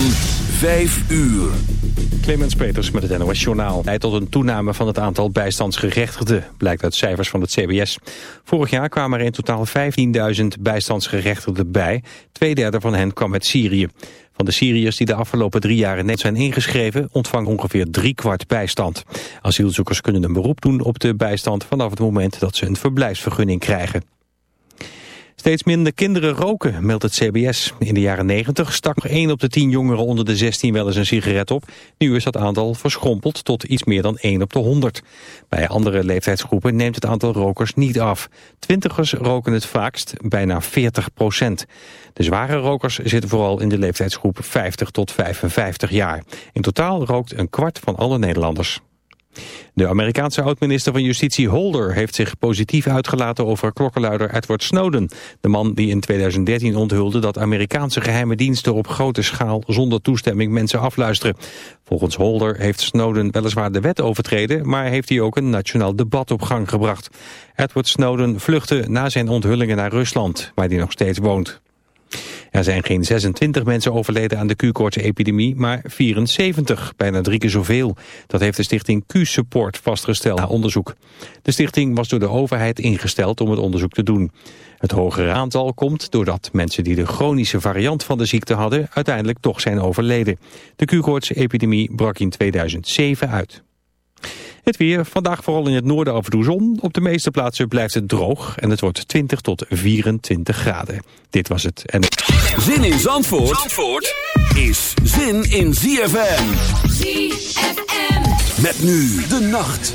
van 5 uur. Clemens Peters met het NOS Journaal. Leidt tot een toename van het aantal bijstandsgerechtigden, blijkt uit cijfers van het CBS. Vorig jaar kwamen er in totaal 15.000 bijstandsgerechtigden bij. Tweederde van hen kwam uit Syrië. Van de Syriërs die de afgelopen drie jaar net zijn ingeschreven... ontvangt ongeveer driekwart bijstand. Asielzoekers kunnen een beroep doen op de bijstand... vanaf het moment dat ze een verblijfsvergunning krijgen. Steeds minder kinderen roken, meldt het CBS. In de jaren 90 stak nog 1 op de 10 jongeren onder de 16 wel eens een sigaret op. Nu is dat aantal verschrompeld tot iets meer dan 1 op de 100. Bij andere leeftijdsgroepen neemt het aantal rokers niet af. Twintigers roken het vaakst, bijna 40 procent. De zware rokers zitten vooral in de leeftijdsgroep 50 tot 55 jaar. In totaal rookt een kwart van alle Nederlanders. De Amerikaanse oud-minister van Justitie Holder heeft zich positief uitgelaten over klokkenluider Edward Snowden. De man die in 2013 onthulde dat Amerikaanse geheime diensten op grote schaal zonder toestemming mensen afluisteren. Volgens Holder heeft Snowden weliswaar de wet overtreden, maar heeft hij ook een nationaal debat op gang gebracht. Edward Snowden vluchtte na zijn onthullingen naar Rusland, waar hij nog steeds woont. Er zijn geen 26 mensen overleden aan de Q-koorts-epidemie, maar 74, bijna drie keer zoveel. Dat heeft de stichting Q-Support vastgesteld na onderzoek. De stichting was door de overheid ingesteld om het onderzoek te doen. Het hogere aantal komt doordat mensen die de chronische variant van de ziekte hadden uiteindelijk toch zijn overleden. De Q-koorts-epidemie brak in 2007 uit. Het weer, vandaag vooral in het noorden af en toe zon. Op de meeste plaatsen blijft het droog en het wordt 20 tot 24 graden. Dit was het. En... Zin in Zandvoort, Zandvoort is zin in ZFM. ZFM. Met nu de nacht.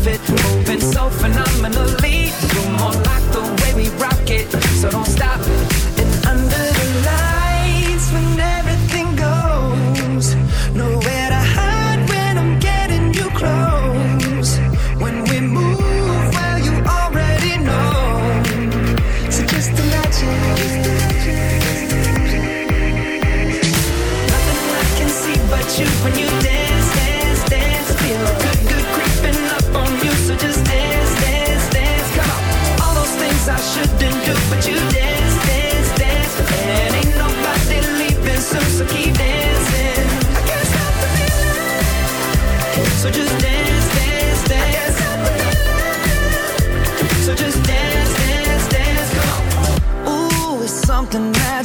outfit, moving so phenomenally. You more like the way we rock it, so don't stop.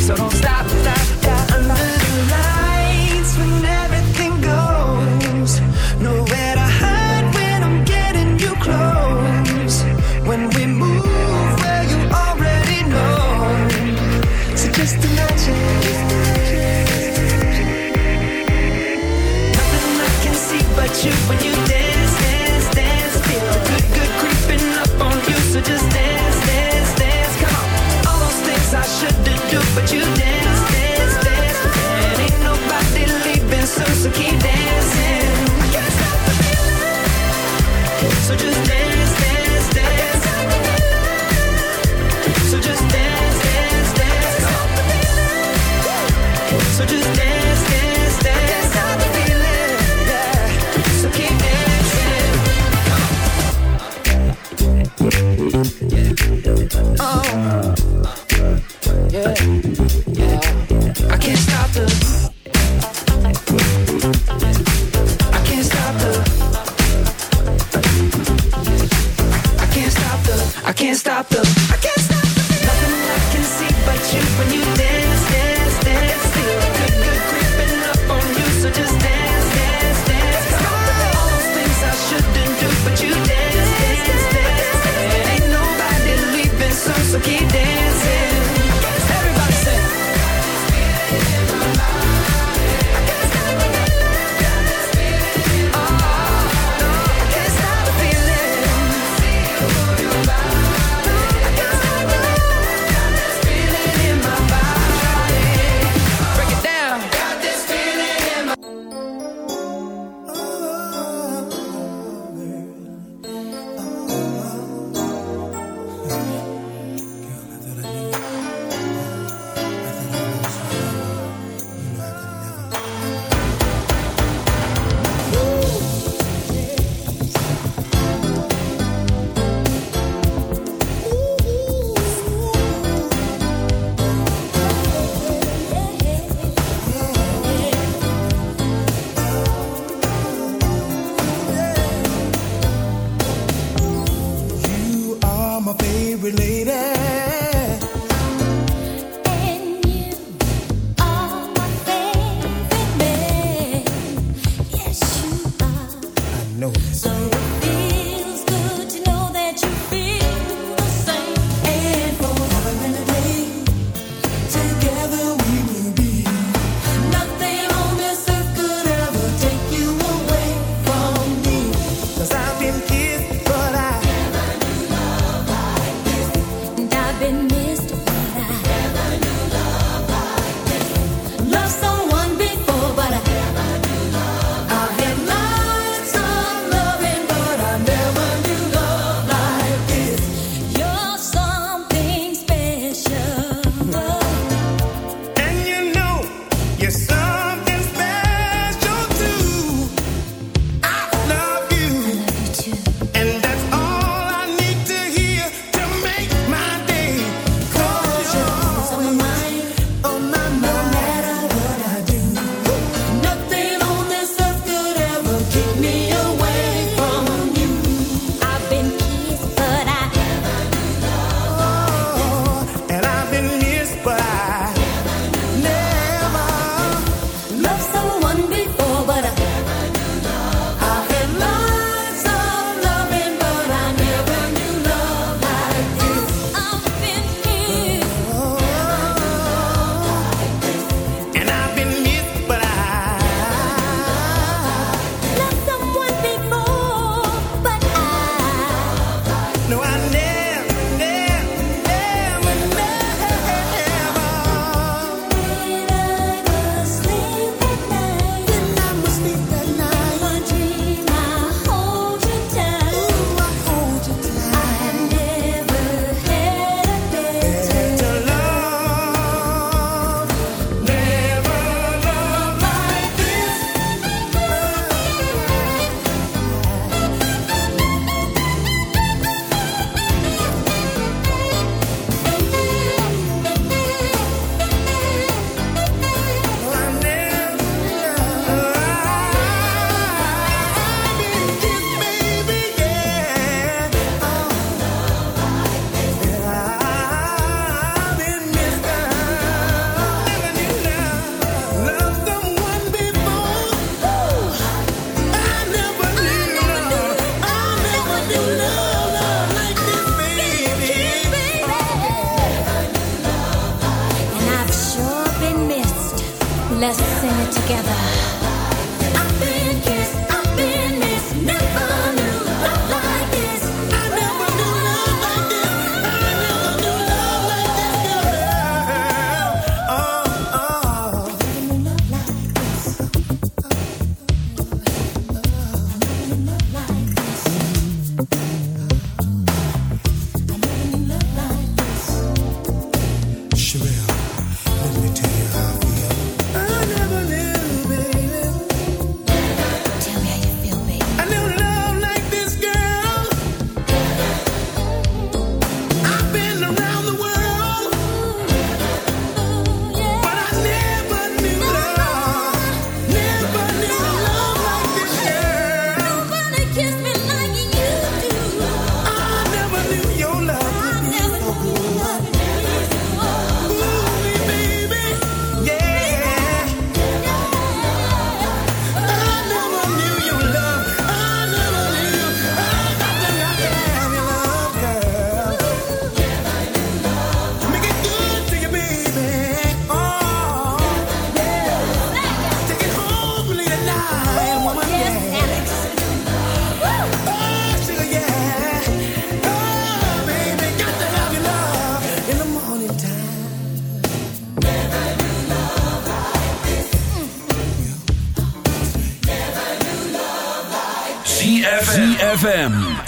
so don't stop.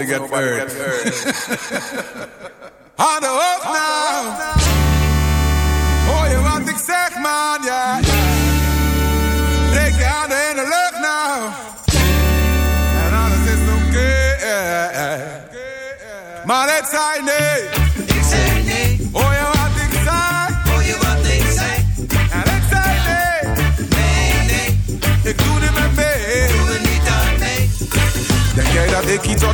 nobody, nobody hurt. Got hurt.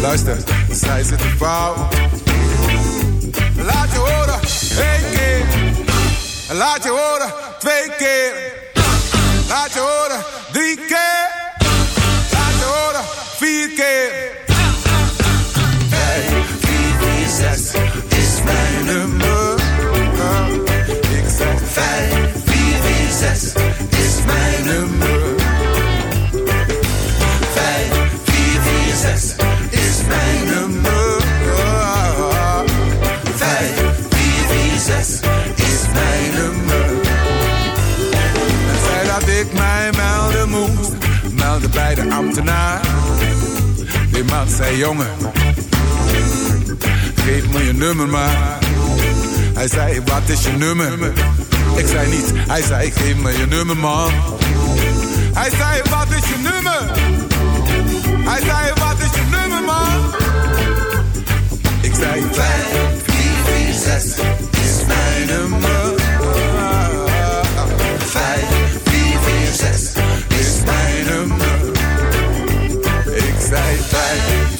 Luister, zij zitten fout. Laat je horen, één keer. Laat je horen, twee keer. Laat je horen, drie keer. Laat je horen, vier keer. Vijf, vier, vier, zes is mijn nummer. Vijf, vier, vier, zes is mijn nummer. Vijf, vier, vier, zes nummer. Vijf, vier, vier, zes is mijn nummer. En zei dat ik mij melden moest, melden bij de ambtenaar. Die man zei jongen, geef me je nummer maar. Hij zei wat is je nummer? Ik zei niet, hij zei geef me je nummer man. Hij zei wat is je nummer? Hij zei wat zei 5, 4, 4, 6 is mijn nummer. 5, 4, 4, 6 is mijn nummer. Ik zei 5,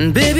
Baby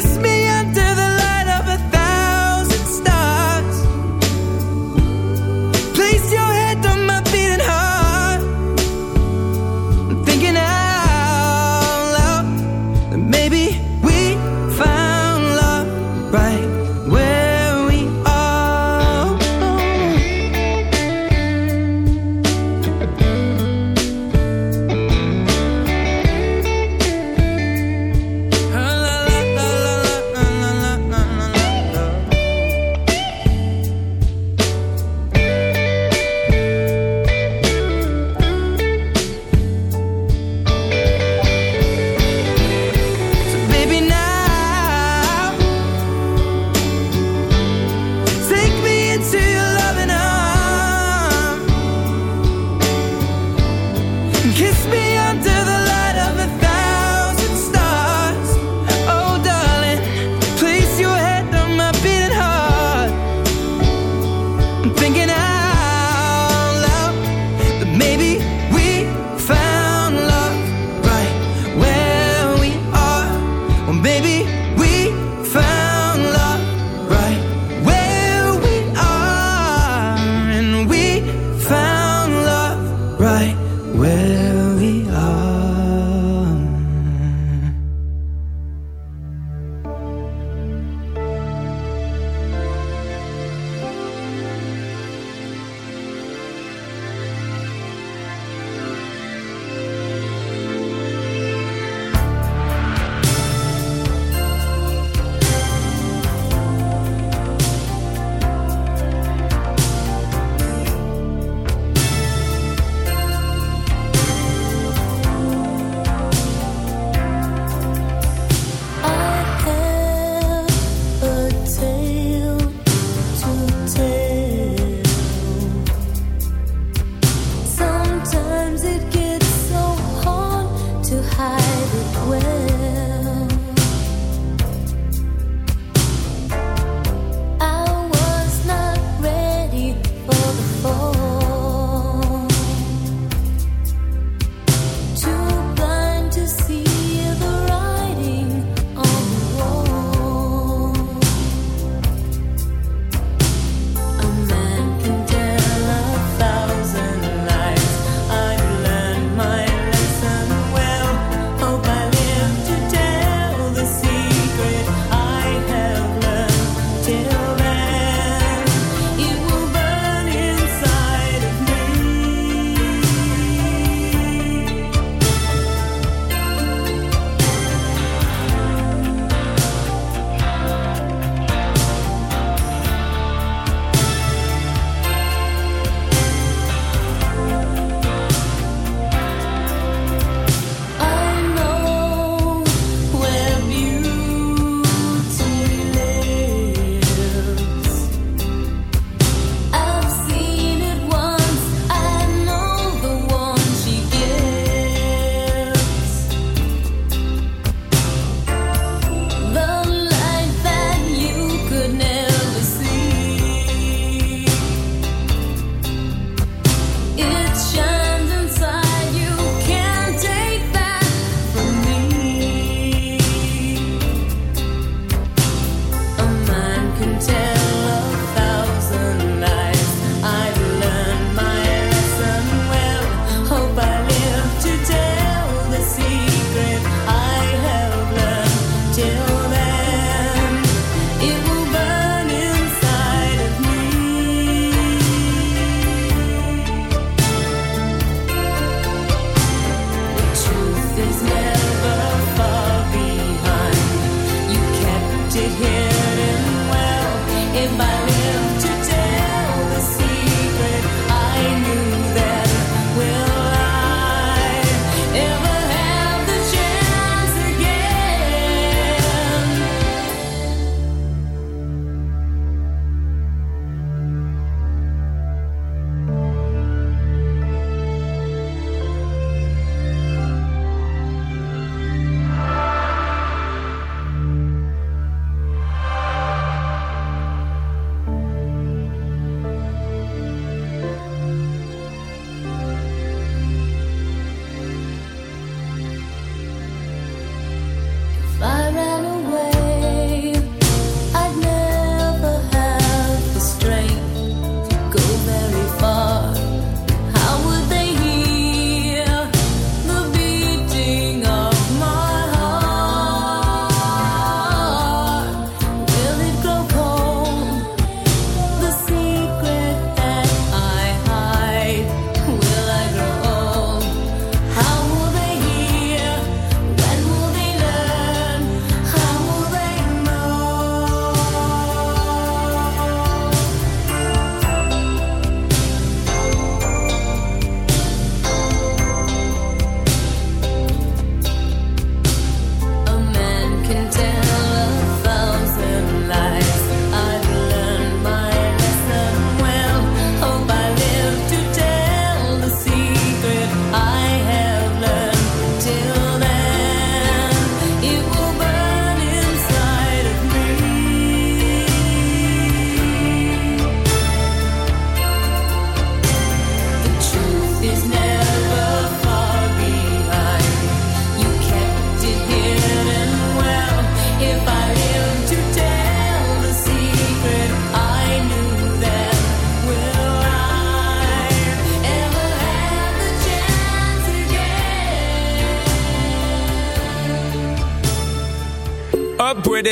This. me